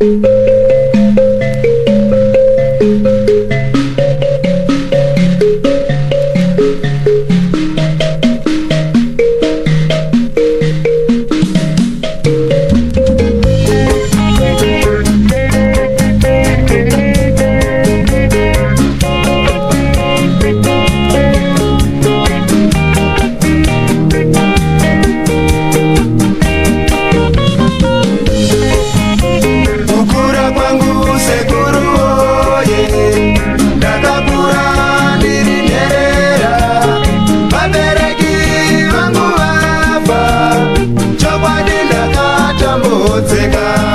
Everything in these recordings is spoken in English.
Música ndakatambudzika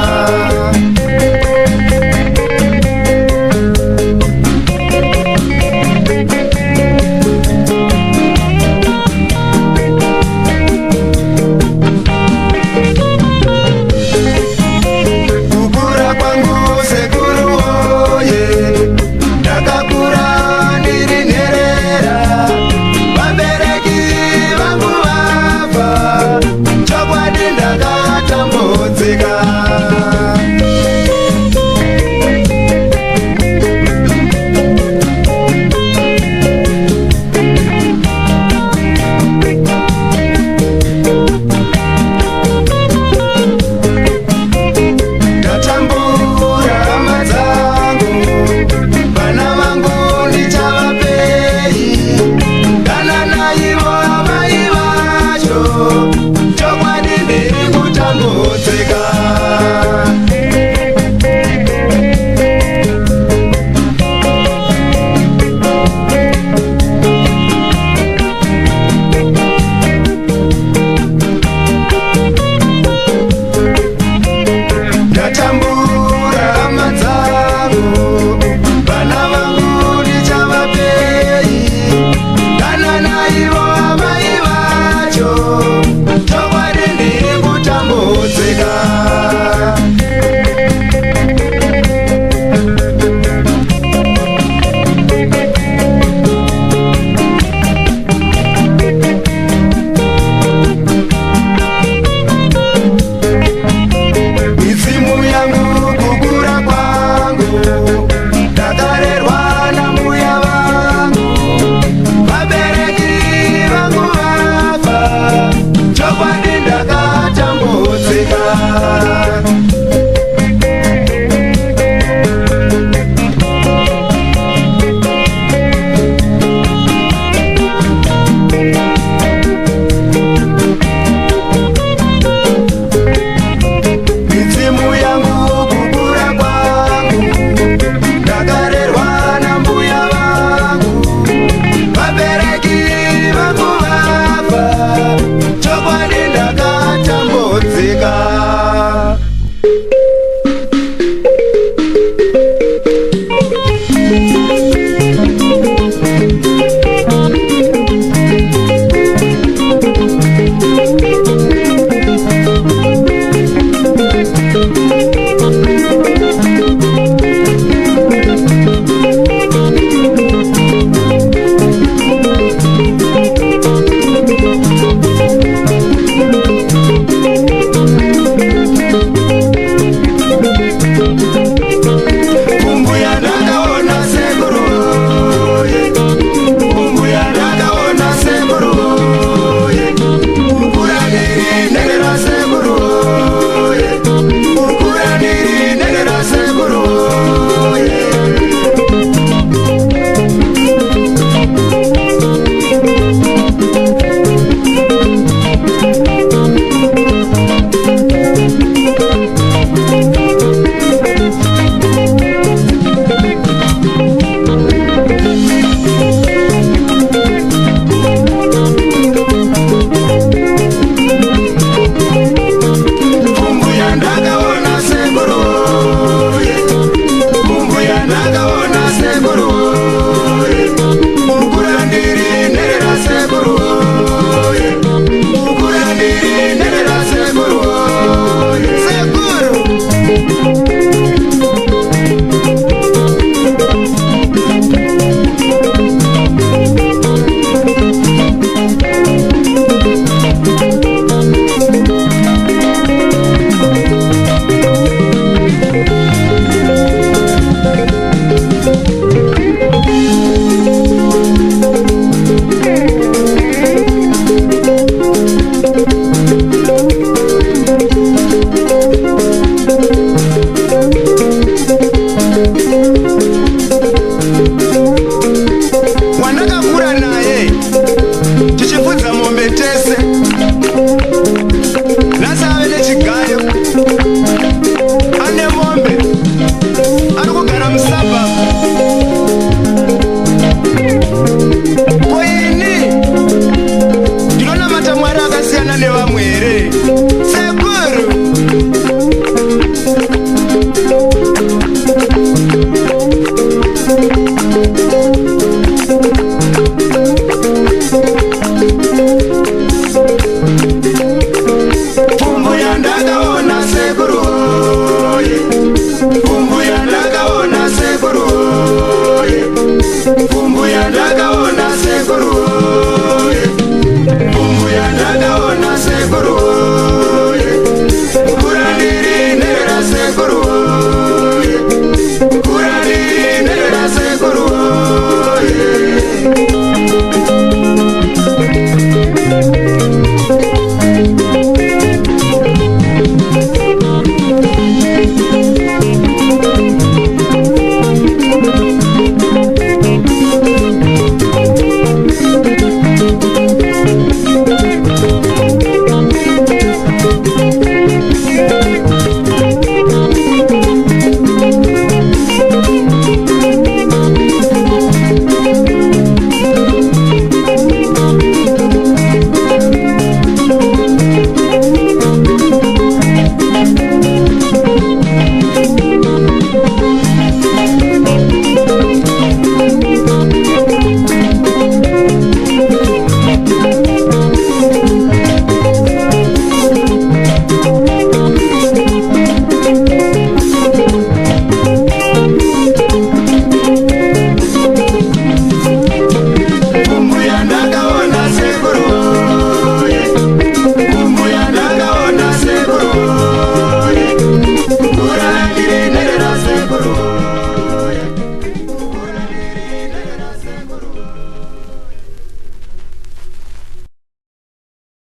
ndakaona